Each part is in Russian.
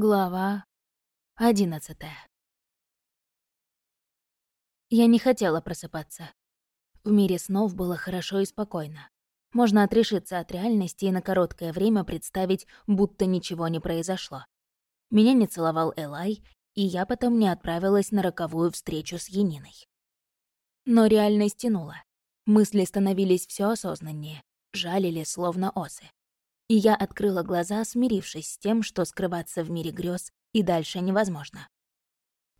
Глава одиннадцатая. Я не хотела просыпаться. В мире снов было хорошо и спокойно. Можно отрешиться от реальности и на короткое время представить, будто ничего не произошло. Меня не целовал Элай, и я потом не отправилась на роковую встречу с Яниной. Но реальность тянула. Мысли становились все осознаннее, жалили словно осы и я открыла глаза, смирившись с тем, что скрываться в мире грез и дальше невозможно.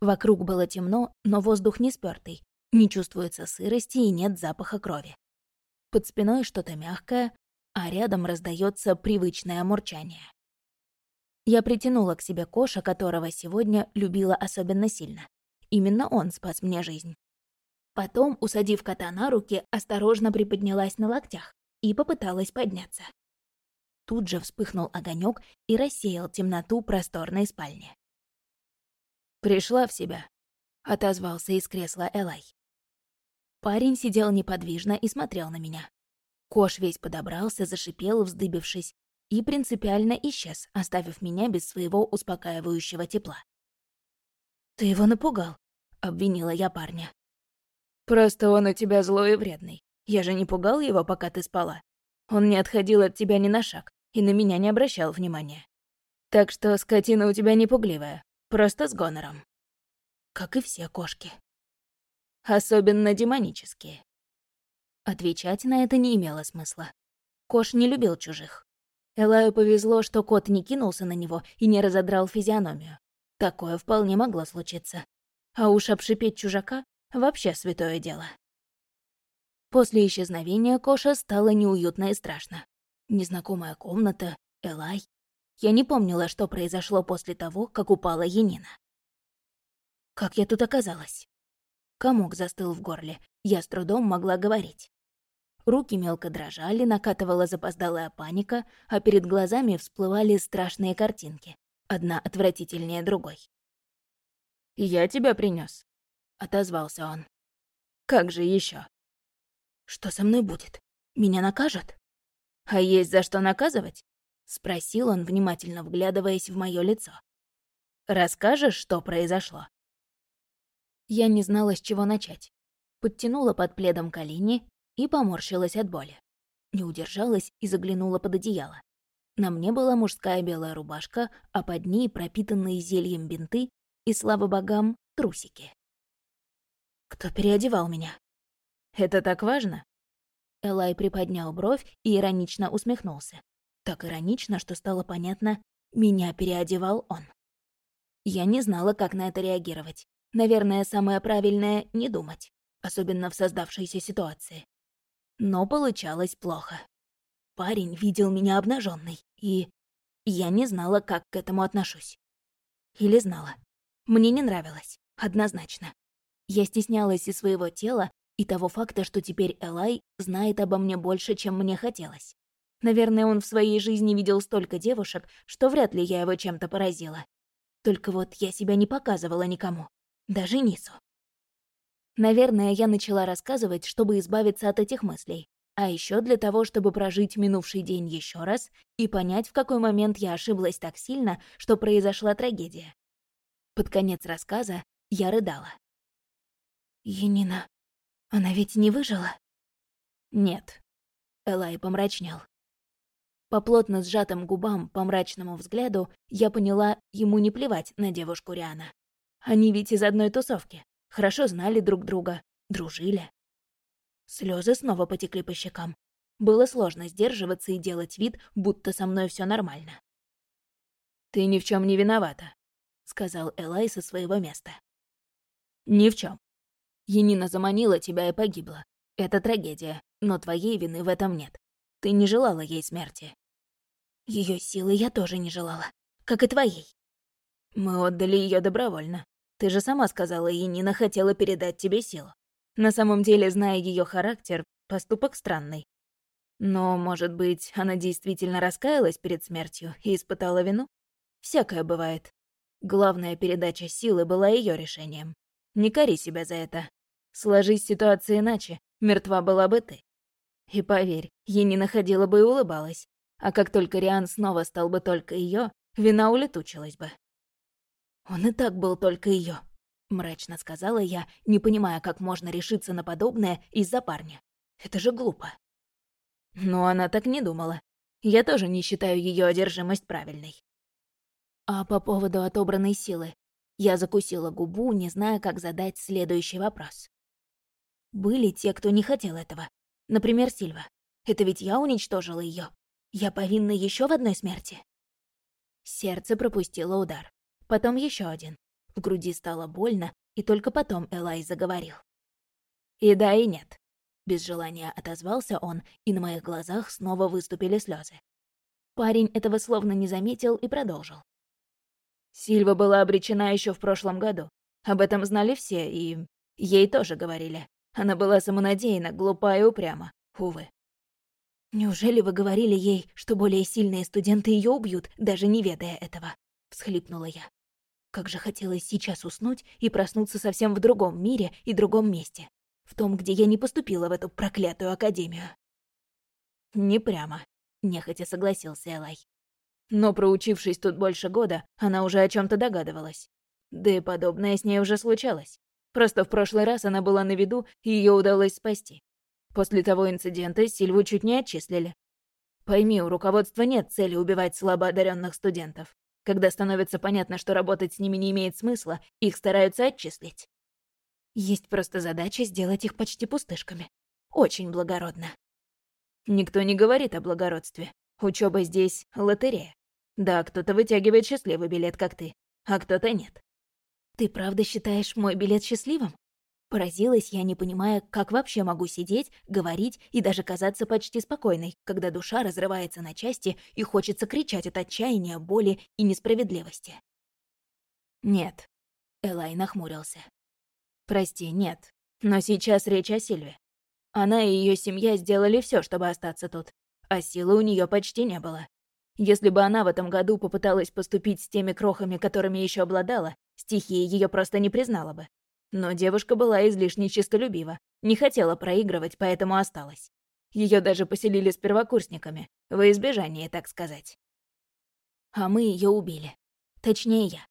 Вокруг было темно, но воздух не спёртый, не чувствуется сырости и нет запаха крови. Под спиной что-то мягкое, а рядом раздается привычное мурчание. Я притянула к себе Коша, которого сегодня любила особенно сильно. Именно он спас мне жизнь. Потом, усадив кота на руки, осторожно приподнялась на локтях и попыталась подняться тут же вспыхнул огонек и рассеял темноту просторной спальни. «Пришла в себя», — отозвался из кресла Элай. Парень сидел неподвижно и смотрел на меня. Кош весь подобрался, зашипел, вздыбившись, и принципиально исчез, оставив меня без своего успокаивающего тепла. «Ты его напугал», — обвинила я парня. «Просто он у тебя злой и вредный. Я же не пугал его, пока ты спала. Он не отходил от тебя ни на шаг и на меня не обращал внимания. Так что скотина у тебя не пугливая, просто с гонором. Как и все кошки. Особенно демонические. Отвечать на это не имело смысла. Кош не любил чужих. Элаю повезло, что кот не кинулся на него и не разодрал физиономию. Такое вполне могло случиться. А уж обшипеть чужака — вообще святое дело. После исчезновения Коша стало неуютно и страшно. Незнакомая комната, Элай. Я не помнила, что произошло после того, как упала Енина. Как я тут оказалась? Комок застыл в горле, я с трудом могла говорить. Руки мелко дрожали, накатывала запоздалая паника, а перед глазами всплывали страшные картинки, одна отвратительнее другой. «Я тебя принес, отозвался он. «Как же еще? «Что со мной будет? Меня накажут?» «А есть за что наказывать?» — спросил он, внимательно вглядываясь в мое лицо. «Расскажешь, что произошло?» Я не знала, с чего начать. Подтянула под пледом колени и поморщилась от боли. Не удержалась и заглянула под одеяло. На мне была мужская белая рубашка, а под ней пропитанные зельем бинты и, слава богам, трусики. Кто переодевал меня? «Это так важно?» Элай приподнял бровь и иронично усмехнулся. Так иронично, что стало понятно, меня переодевал он. Я не знала, как на это реагировать. Наверное, самое правильное — не думать, особенно в создавшейся ситуации. Но получалось плохо. Парень видел меня обнаженной, и я не знала, как к этому отношусь. Или знала. Мне не нравилось, однозначно. Я стеснялась и своего тела, и того факта, что теперь Элай знает обо мне больше, чем мне хотелось. Наверное, он в своей жизни видел столько девушек, что вряд ли я его чем-то поразила. Только вот я себя не показывала никому, даже Нису. Наверное, я начала рассказывать, чтобы избавиться от этих мыслей, а еще для того, чтобы прожить минувший день еще раз и понять, в какой момент я ошиблась так сильно, что произошла трагедия. Под конец рассказа я рыдала. «Енина, она ведь не выжила? Нет. Элай помрачнел. По плотно сжатым губам, по мрачному взгляду, я поняла, ему не плевать на девушку Риана. Они ведь из одной тусовки, хорошо знали друг друга, дружили. Слезы снова потекли по щекам. Было сложно сдерживаться и делать вид, будто со мной все нормально. «Ты ни в чем не виновата», — сказал Элай со своего места. «Ни в чем. Енина заманила тебя и погибла. Это трагедия, но твоей вины в этом нет. Ты не желала ей смерти. Ее силы я тоже не желала, как и твоей. Мы отдали ее добровольно. Ты же сама сказала, Енина хотела передать тебе силу. На самом деле, зная ее характер, поступок странный. Но, может быть, она действительно раскаялась перед смертью и испытала вину? Всякое бывает. Главная передача силы была ее решением. Не кори себя за это. Сложись ситуация иначе, мертва была бы ты. И поверь, ей не находила бы и улыбалась. А как только Риан снова стал бы только ее, вина улетучилась бы. Он и так был только ее, мрачно сказала я, не понимая, как можно решиться на подобное из-за парня. Это же глупо. Но она так не думала. Я тоже не считаю ее одержимость правильной. А по поводу отобранной силы, я закусила губу, не зная, как задать следующий вопрос. Были те, кто не хотел этого. Например, Сильва. Это ведь я уничтожила ее. Я повинна еще в одной смерти. Сердце пропустило удар. Потом еще один. В груди стало больно, и только потом Элай заговорил. «И да, и нет». Без желания отозвался он, и на моих глазах снова выступили слезы. Парень этого словно не заметил и продолжил. Сильва была обречена еще в прошлом году. Об этом знали все, и ей тоже говорили. Она была самонадеяна, глупа и упряма. Увы. «Неужели вы говорили ей, что более сильные студенты ее убьют, даже не ведая этого?» — всхлипнула я. Как же хотелось сейчас уснуть и проснуться совсем в другом мире и другом месте. В том, где я не поступила в эту проклятую академию. «Не прямо», — нехотя согласился Элай. Но проучившись тут больше года, она уже о чем то догадывалась. Да и подобное с ней уже случалось. Просто в прошлый раз она была на виду, и ее удалось спасти. После того инцидента Сильву чуть не отчислили. Пойми, у руководства нет цели убивать слабоодаренных студентов. Когда становится понятно, что работать с ними не имеет смысла, их стараются отчислить. Есть просто задача сделать их почти пустышками. Очень благородно. Никто не говорит о благородстве. Учеба здесь — лотерея. Да, кто-то вытягивает счастливый билет, как ты, а кто-то нет. Ты правда считаешь мой билет счастливым? Поразилась я, не понимая, как вообще могу сидеть, говорить и даже казаться почти спокойной, когда душа разрывается на части и хочется кричать от отчаяния, боли и несправедливости. «Нет», — Элай нахмурился. «Прости, нет. Но сейчас речь о Сильве. Она и ее семья сделали все, чтобы остаться тут, а силы у нее почти не было. Если бы она в этом году попыталась поступить с теми крохами, которыми еще обладала, стихия ее просто не признала бы. Но девушка была излишне чистолюбива, не хотела проигрывать, поэтому осталась. Ее даже поселили с первокурсниками, во избежание, так сказать. А мы ее убили. Точнее, я.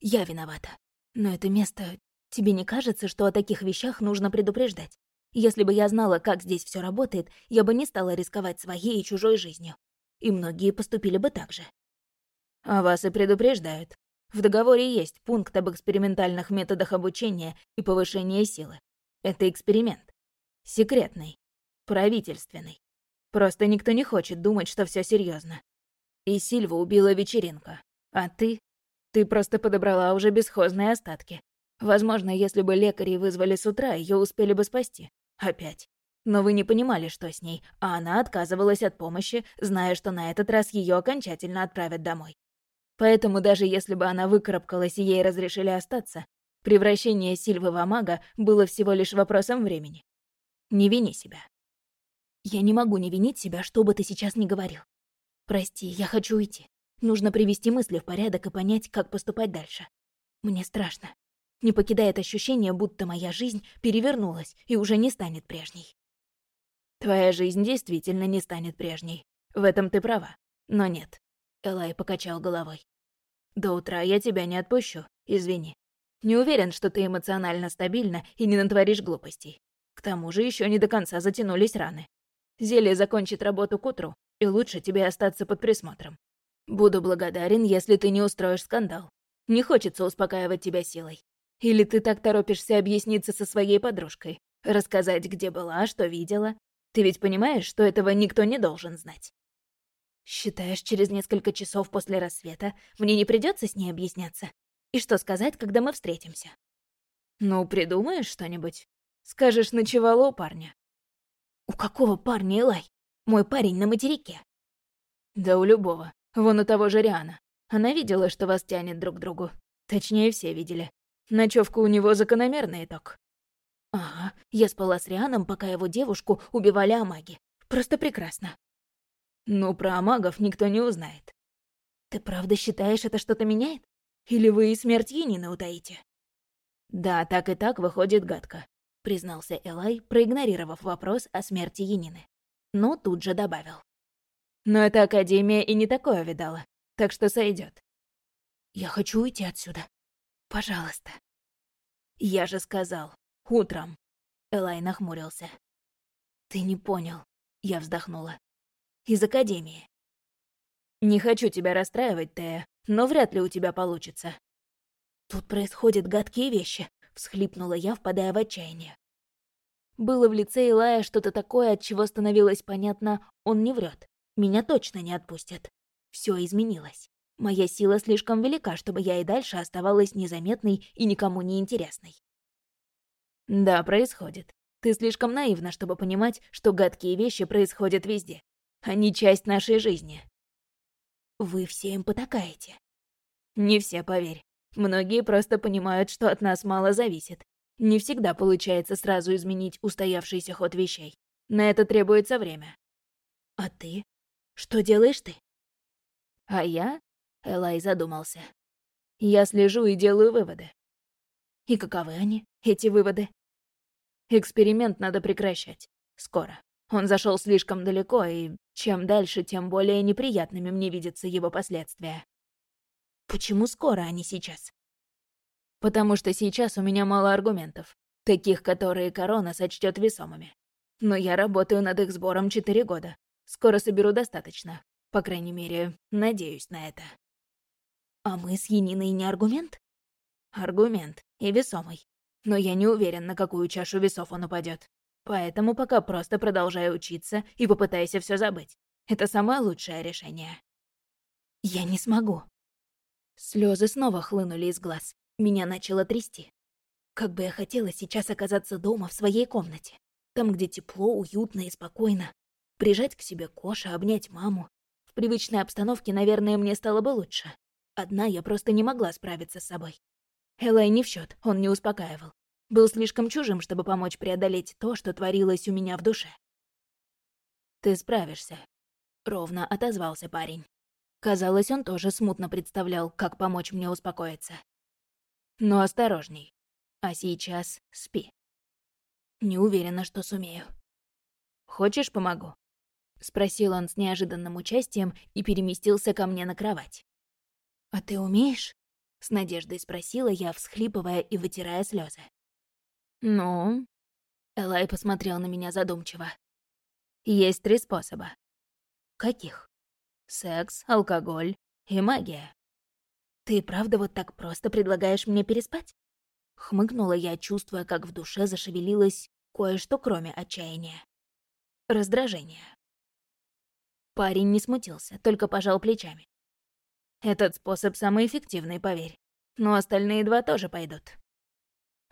Я виновата. Но это место... Тебе не кажется, что о таких вещах нужно предупреждать? Если бы я знала, как здесь все работает, я бы не стала рисковать своей и чужой жизнью. И многие поступили бы так же. А вас и предупреждают. В договоре есть пункт об экспериментальных методах обучения и повышения силы. Это эксперимент. Секретный. Правительственный. Просто никто не хочет думать, что все серьезно. И Сильва убила вечеринка. А ты? Ты просто подобрала уже бесхозные остатки. Возможно, если бы лекари вызвали с утра, ее успели бы спасти. Опять. Но вы не понимали, что с ней, а она отказывалась от помощи, зная, что на этот раз ее окончательно отправят домой. Поэтому даже если бы она выкарабкалась и ей разрешили остаться, превращение Сильвы в Амага было всего лишь вопросом времени. Не вини себя. Я не могу не винить себя, что бы ты сейчас ни говорил. Прости, я хочу уйти. Нужно привести мысли в порядок и понять, как поступать дальше. Мне страшно. Не покидает ощущение, будто моя жизнь перевернулась и уже не станет прежней. Твоя жизнь действительно не станет прежней. В этом ты права. Но нет. Элай покачал головой. «До утра я тебя не отпущу, извини. Не уверен, что ты эмоционально стабильна и не натворишь глупостей. К тому же еще не до конца затянулись раны. Зелье закончит работу к утру, и лучше тебе остаться под присмотром. Буду благодарен, если ты не устроишь скандал. Не хочется успокаивать тебя силой. Или ты так торопишься объясниться со своей подружкой, рассказать, где была, что видела. Ты ведь понимаешь, что этого никто не должен знать. «Считаешь, через несколько часов после рассвета мне не придется с ней объясняться? И что сказать, когда мы встретимся?» «Ну, придумаешь что-нибудь? Скажешь, ночевала у парня». «У какого парня, Элай? Мой парень на материке». «Да у любого. Вон у того же Риана. Она видела, что вас тянет друг к другу. Точнее, все видели. Ночевка у него закономерный итог». «Ага, я спала с Рианом, пока его девушку убивали Амаги. Просто прекрасно. Ну, про магов никто не узнает. Ты правда считаешь, это что-то меняет? Или вы и смерть Енины утаите? Да, так и так выходит гадко, признался Элай, проигнорировав вопрос о смерти Енины. Но тут же добавил. Но эта Академия и не такое видала, так что сойдет. Я хочу уйти отсюда. Пожалуйста». «Я же сказал. Утром». Элай нахмурился. «Ты не понял», — я вздохнула. «Из Академии». «Не хочу тебя расстраивать, Тея, но вряд ли у тебя получится». «Тут происходят гадкие вещи», — всхлипнула я, впадая в отчаяние. Было в лице Илая что-то такое, от чего становилось понятно, он не врет. Меня точно не отпустят. Все изменилось. Моя сила слишком велика, чтобы я и дальше оставалась незаметной и никому не интересной. Да, происходит. Ты слишком наивна, чтобы понимать, что гадкие вещи происходят везде. Они часть нашей жизни. Вы все им потакаете. Не все, поверь. Многие просто понимают, что от нас мало зависит, не всегда получается сразу изменить устоявшийся ход вещей. На это требуется время. А ты? Что делаешь ты? А я? Элай задумался. Я слежу и делаю выводы. И каковы они, эти выводы? Эксперимент надо прекращать. Скоро. Он зашел слишком далеко, и чем дальше, тем более неприятными мне видятся его последствия. Почему скоро, а не сейчас? потому что сейчас у меня мало аргументов, таких, которые корона сочтет весомыми. Но я работаю над их сбором четыре года. Скоро соберу достаточно. По крайней мере, надеюсь на это. А мы с Яниной не аргумент? Аргумент. И весомый. Но я не уверен, на какую чашу весов он упадет. Поэтому пока просто продолжай учиться и попытайся все забыть. Это самое лучшее решение. Я не смогу. Слезы снова хлынули из глаз. Меня начало трясти. Как бы я хотела сейчас оказаться дома в своей комнате. Там, где тепло, уютно и спокойно. Прижать к себе Коша, обнять маму. В привычной обстановке, наверное, мне стало бы лучше. Одна я просто не могла справиться с собой. Элай не в счет, он не успокаивал. Был слишком чужим, чтобы помочь преодолеть то, что творилось у меня в душе. «Ты справишься», — ровно отозвался парень. Казалось, он тоже смутно представлял, как помочь мне успокоиться. Но осторожней. А сейчас спи. Не уверена, что сумею. Хочешь, помогу? Спросил он с неожиданным участием и переместился ко мне на кровать. «А ты умеешь?» — с надеждой спросила я, всхлипывая и вытирая слезы. «Ну?» — Элай посмотрел на меня задумчиво. «Есть три способа». «Каких?» «Секс, алкоголь и магия». «Ты правда вот так просто предлагаешь мне переспать?» Хмыкнула я, чувствуя, как в душе зашевелилось кое-что, кроме отчаяния. Раздражение. Парень не смутился, только пожал плечами. «Этот способ самый эффективный, поверь. Но остальные два тоже пойдут».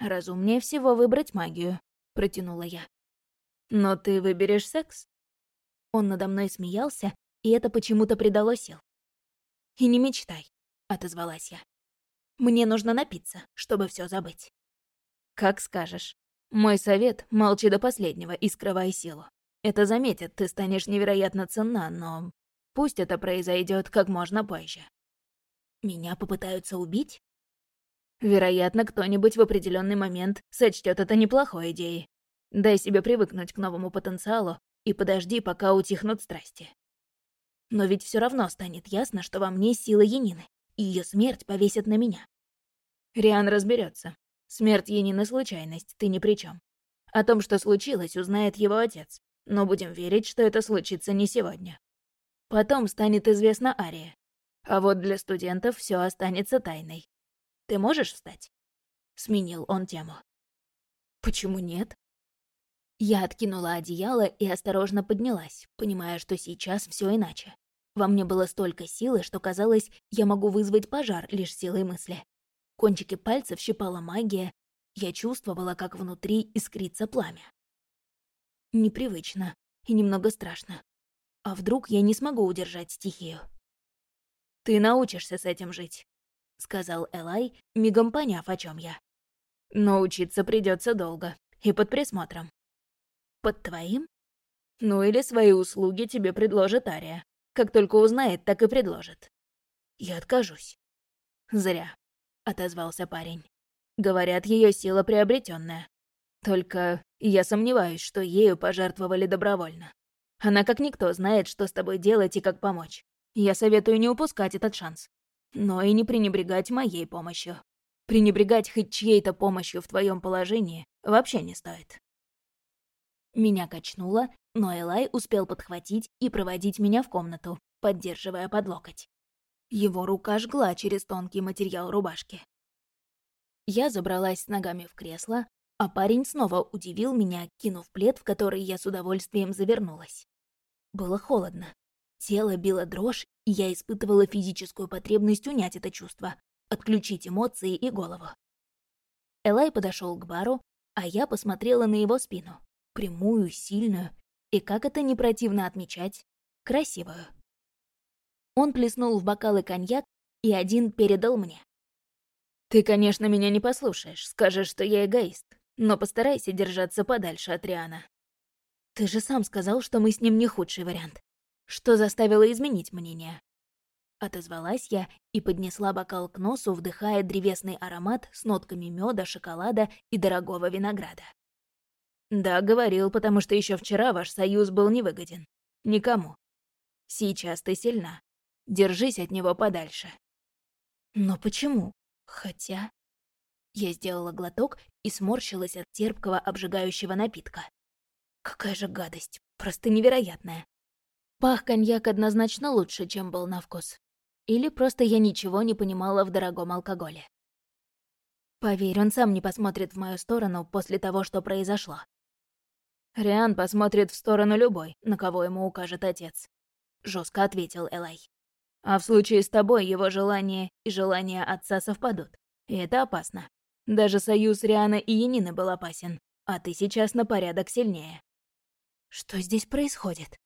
«Разумнее всего выбрать магию», — протянула я. «Но ты выберешь секс?» Он надо мной смеялся, и это почему-то придало сил. «И не мечтай отозвалась я. Мне нужно напиться, чтобы все забыть. Как скажешь. Мой совет — молчи до последнего и скрывай силу. Это заметят, ты станешь невероятно ценна, но пусть это произойдет как можно позже. Меня попытаются убить? Вероятно, кто-нибудь в определенный момент сочтет это неплохой идеей. Дай себе привыкнуть к новому потенциалу и подожди, пока утихнут страсти. Но ведь все равно станет ясно, что во мне сила Янины и ее смерть повесят на меня. Риан разберется. Смерть Янины случайность, ты ни при чем. О том, что случилось, узнает его отец, но будем верить, что это случится не сегодня. Потом станет известна Ария. А вот для студентов все останется тайной. Ты можешь встать? Сменил он тему. Почему нет? Я откинула одеяло и осторожно поднялась, понимая, что сейчас все иначе. Во мне было столько силы, что казалось, я могу вызвать пожар лишь силой мысли. Кончики пальцев щипала магия, я чувствовала, как внутри искрится пламя. Непривычно и немного страшно. А вдруг я не смогу удержать стихию? «Ты научишься с этим жить», — сказал Элай, мигом поняв, о чем я. «Но учиться придется долго и под присмотром». «Под твоим?» «Ну или свои услуги тебе предложит Ария. Как только узнает, так и предложит. Я откажусь. Зря, отозвался парень. Говорят, ее сила приобретенная. Только я сомневаюсь, что ею пожертвовали добровольно. Она как никто знает, что с тобой делать и как помочь. Я советую не упускать этот шанс. Но и не пренебрегать моей помощью. Пренебрегать хоть чьей-то помощью в твоем положении вообще не стоит. Меня качнуло, но Элай успел подхватить и проводить меня в комнату, поддерживая под локоть. Его рука жгла через тонкий материал рубашки. Я забралась с ногами в кресло, а парень снова удивил меня, кинув плед, в который я с удовольствием завернулась. Было холодно. Тело било дрожь, и я испытывала физическую потребность унять это чувство, отключить эмоции и голову. Элай подошел к бару, а я посмотрела на его спину. Прямую, сильную и, как это не противно отмечать, красивую. Он плеснул в бокалы коньяк и один передал мне. «Ты, конечно, меня не послушаешь, скажешь, что я эгоист, но постарайся держаться подальше от Риана». «Ты же сам сказал, что мы с ним не худший вариант. Что заставило изменить мнение?» Отозвалась я и поднесла бокал к носу, вдыхая древесный аромат с нотками меда, шоколада и дорогого винограда. «Да, говорил, потому что еще вчера ваш союз был невыгоден. Никому. Сейчас ты сильна. Держись от него подальше». «Но почему? Хотя...» Я сделала глоток и сморщилась от терпкого обжигающего напитка. Какая же гадость, просто невероятная. Пах коньяк однозначно лучше, чем был на вкус. Или просто я ничего не понимала в дорогом алкоголе. Поверь, он сам не посмотрит в мою сторону после того, что произошло. Риан посмотрит в сторону любой, на кого ему укажет отец. Жестко ответил Элай. А в случае с тобой его желания и желания отца совпадут. И это опасно. Даже союз Риана и Янины был опасен, а ты сейчас на порядок сильнее. Что здесь происходит?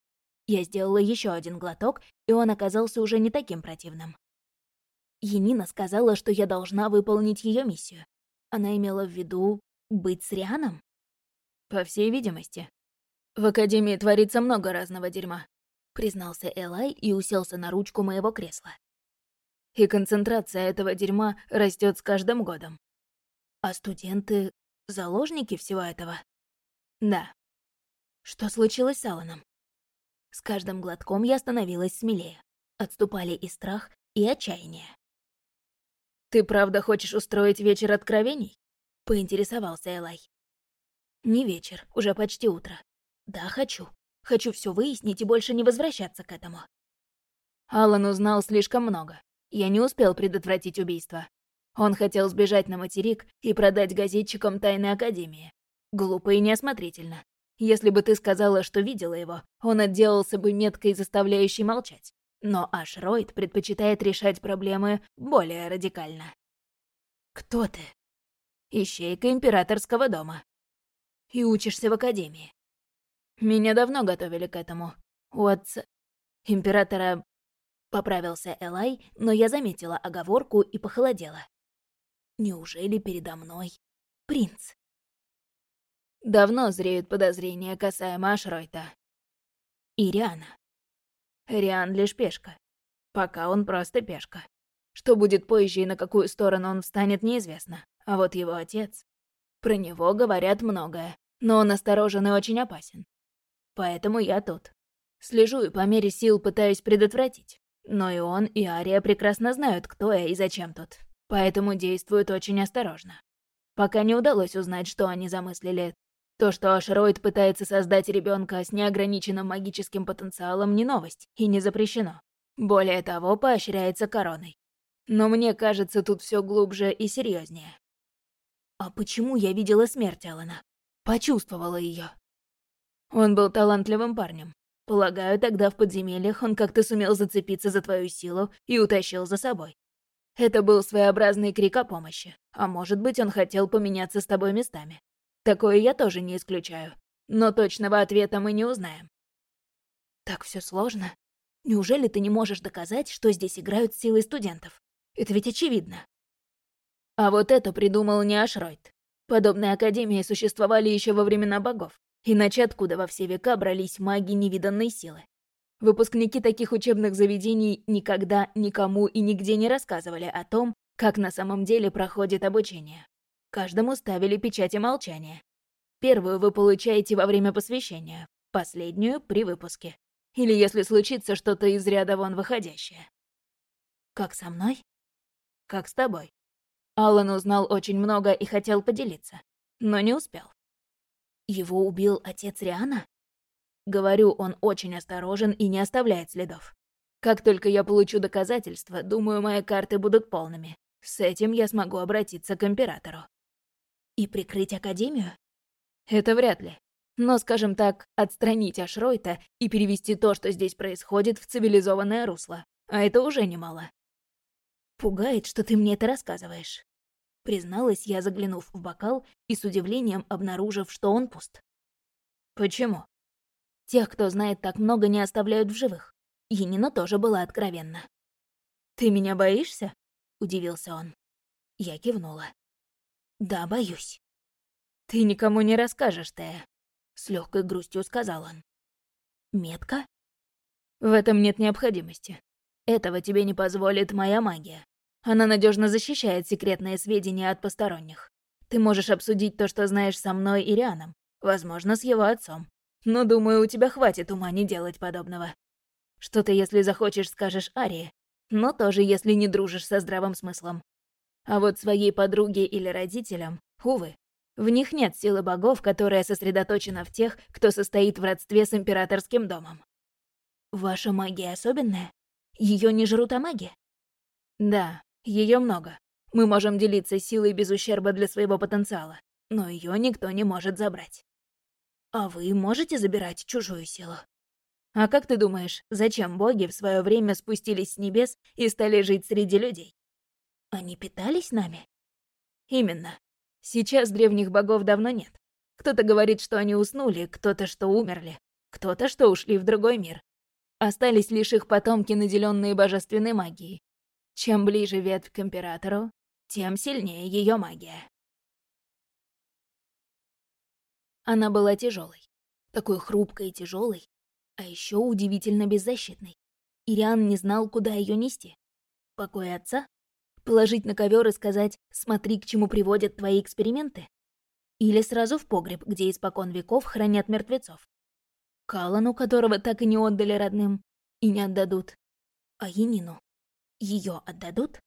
Я сделала еще один глоток, и он оказался уже не таким противным. Янина сказала, что я должна выполнить ее миссию. Она имела в виду быть с Рианом? По всей видимости. В Академии творится много разного дерьма признался Элай и уселся на ручку моего кресла. И концентрация этого дерьма растет с каждым годом. А студенты — заложники всего этого? Да. Что случилось с Аланом? С каждым глотком я становилась смелее. Отступали и страх, и отчаяние. «Ты правда хочешь устроить вечер откровений?» — поинтересовался Элай. «Не вечер, уже почти утро. Да, хочу. Хочу все выяснить и больше не возвращаться к этому. Алан узнал слишком много. Я не успел предотвратить убийство. Он хотел сбежать на материк и продать газетчикам Тайной Академии. Глупо и неосмотрительно. Если бы ты сказала, что видела его, он отделался бы меткой, заставляющей молчать. Но Аш Ройд предпочитает решать проблемы более радикально. «Кто ты?» «Ищейка императорского дома. И учишься в Академии. Меня давно готовили к этому. У отца... Императора... Поправился Элай, но я заметила оговорку и похолодела. Неужели передо мной принц? Давно зреют подозрения касаемо Ашройта. И Риана. Риан лишь пешка. Пока он просто пешка. Что будет позже и на какую сторону он встанет, неизвестно. А вот его отец... Про него говорят многое, но он осторожен и очень опасен. Поэтому я тут. Слежу и по мере сил пытаюсь предотвратить. Но и он, и Ария прекрасно знают, кто я и зачем тут. Поэтому действуют очень осторожно. Пока не удалось узнать, что они замыслили. То, что Ашроид пытается создать ребенка с неограниченным магическим потенциалом, не новость и не запрещено. Более того, поощряется короной. Но мне кажется, тут все глубже и серьезнее. А почему я видела смерть Алана? Почувствовала ее. Он был талантливым парнем. Полагаю, тогда в подземельях он как-то сумел зацепиться за твою силу и утащил за собой. Это был своеобразный крик о помощи. А может быть, он хотел поменяться с тобой местами. Такое я тоже не исключаю. Но точного ответа мы не узнаем. Так все сложно. Неужели ты не можешь доказать, что здесь играют силы студентов? Это ведь очевидно. А вот это придумал не Ашройд. Подобные академии существовали еще во времена богов. Иначе откуда во все века брались маги невиданной силы? Выпускники таких учебных заведений никогда никому и нигде не рассказывали о том, как на самом деле проходит обучение. Каждому ставили печати молчания. Первую вы получаете во время посвящения, последнюю — при выпуске. Или если случится что-то из ряда вон выходящее. Как со мной? Как с тобой. Алан узнал очень много и хотел поделиться, но не успел. Его убил отец Риана? Говорю, он очень осторожен и не оставляет следов. Как только я получу доказательства, думаю, мои карты будут полными. С этим я смогу обратиться к Императору. И прикрыть Академию? Это вряд ли. Но, скажем так, отстранить Ашройта и перевести то, что здесь происходит, в цивилизованное русло. А это уже немало. Пугает, что ты мне это рассказываешь. Призналась я, заглянув в бокал и с удивлением обнаружив, что он пуст. Почему? Тех, кто знает так много, не оставляют в живых. Енина тоже была откровенна. «Ты меня боишься?» — удивился он. Я кивнула. «Да, боюсь». «Ты никому не расскажешь, Тея», — с легкой грустью сказал он. «Метка?» «В этом нет необходимости. Этого тебе не позволит моя магия. Она надежно защищает секретные сведения от посторонних. Ты можешь обсудить то, что знаешь со мной и Рианом, возможно, с его отцом. Но, думаю, у тебя хватит ума не делать подобного. Что ты, если захочешь, скажешь Арии, но тоже, если не дружишь со здравым смыслом. А вот своей подруге или родителям, увы, в них нет силы богов, которая сосредоточена в тех, кто состоит в родстве с императорским домом. Ваша магия особенная? Ее не жрут а маги? Да, ее много. Мы можем делиться силой без ущерба для своего потенциала, но ее никто не может забрать. А вы можете забирать чужую силу? А как ты думаешь, зачем боги в свое время спустились с небес и стали жить среди людей? Они питались нами? Именно. Сейчас древних богов давно нет. Кто-то говорит, что они уснули, кто-то, что умерли, кто-то, что ушли в другой мир. Остались лишь их потомки, наделенные божественной магией. Чем ближе ветвь к императору, тем сильнее ее магия. Она была тяжелой, такой хрупкой и тяжелой, а еще удивительно беззащитной. Ириан не знал, куда ее нести. Покой отца? Положить на ковер и сказать «смотри, к чему приводят твои эксперименты»? Или сразу в погреб, где испокон веков хранят мертвецов? Калану, которого так и не отдали родным, и не отдадут. А Енину? Ее отдадут?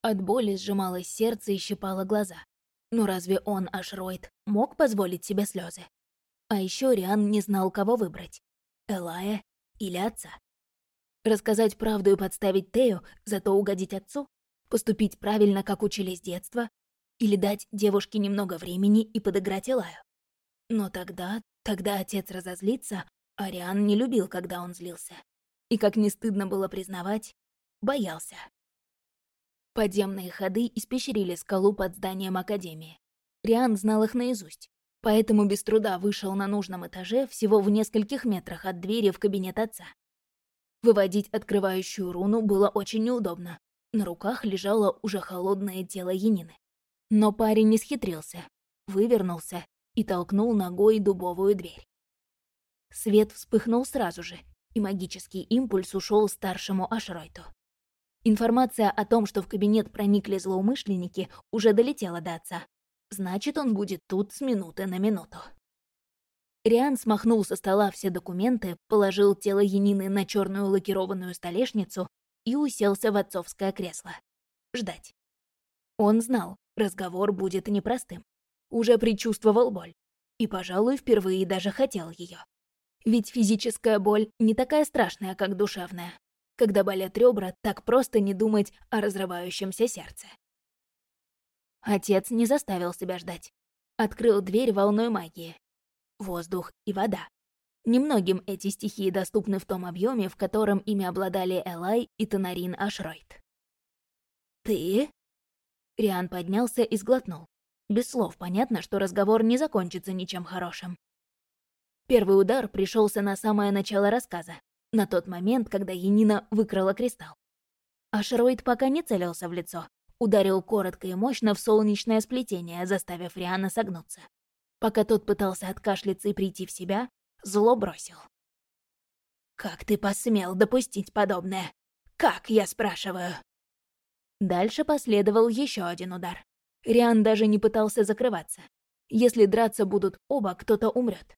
От боли сжималось сердце и щипало глаза. Но разве он, Ашройд, мог позволить себе слезы? А еще Риан не знал, кого выбрать — Элая или отца. Рассказать правду и подставить Тею, зато угодить отцу? Поступить правильно, как учили с детства? Или дать девушке немного времени и подыграть Элаю? Но тогда, тогда отец разозлится, а Риан не любил, когда он злился. И, как не стыдно было признавать, боялся. Подземные ходы испещрили скалу под зданием Академии. Риан знал их наизусть, поэтому без труда вышел на нужном этаже всего в нескольких метрах от двери в кабинет отца. Выводить открывающую руну было очень неудобно. На руках лежало уже холодное тело Янины. Но парень не схитрился, вывернулся и толкнул ногой дубовую дверь. Свет вспыхнул сразу же, и магический импульс ушел старшему Ашройту. Информация о том, что в кабинет проникли злоумышленники, уже долетела до отца. Значит, он будет тут с минуты на минуту. Риан смахнул со стола все документы, положил тело Янины на черную лакированную столешницу и уселся в отцовское кресло. Ждать. Он знал, разговор будет непростым. Уже предчувствовал боль. И, пожалуй, впервые даже хотел ее. Ведь физическая боль не такая страшная, как душевная. Когда болят ребра, так просто не думать о разрывающемся сердце. Отец не заставил себя ждать. Открыл дверь волной магии. Воздух и вода. Немногим эти стихии доступны в том объеме, в котором ими обладали Элай и Тонарин Ашройт. «Ты?» Риан поднялся и сглотнул. Без слов понятно, что разговор не закончится ничем хорошим. Первый удар пришелся на самое начало рассказа, на тот момент, когда Енина выкрала кристалл. Ашроид пока не целился в лицо, ударил коротко и мощно в солнечное сплетение, заставив Риана согнуться. Пока тот пытался откашляться и прийти в себя, зло бросил. «Как ты посмел допустить подобное? Как, я спрашиваю?» Дальше последовал еще один удар. Риан даже не пытался закрываться. Если драться будут оба, кто-то умрет.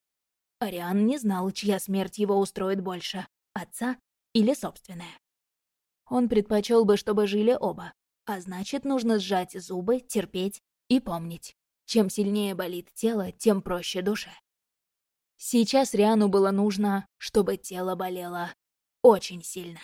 Ариан не знал, чья смерть его устроит больше отца или собственное. Он предпочел бы, чтобы жили оба, А значит, нужно сжать зубы, терпеть и помнить. Чем сильнее болит тело, тем проще душе. Сейчас Риану было нужно, чтобы тело болело очень сильно.